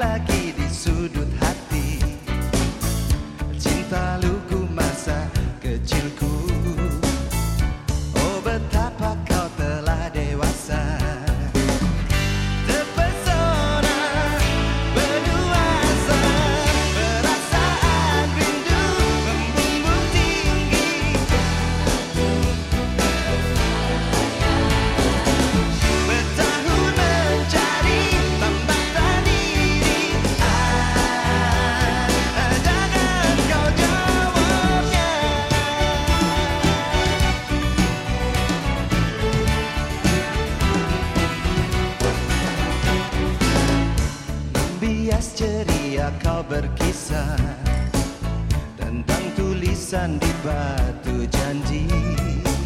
lagi di sudut. kau berkisah Tentang tulisan di batu janji. Tentang tulisan di batu janji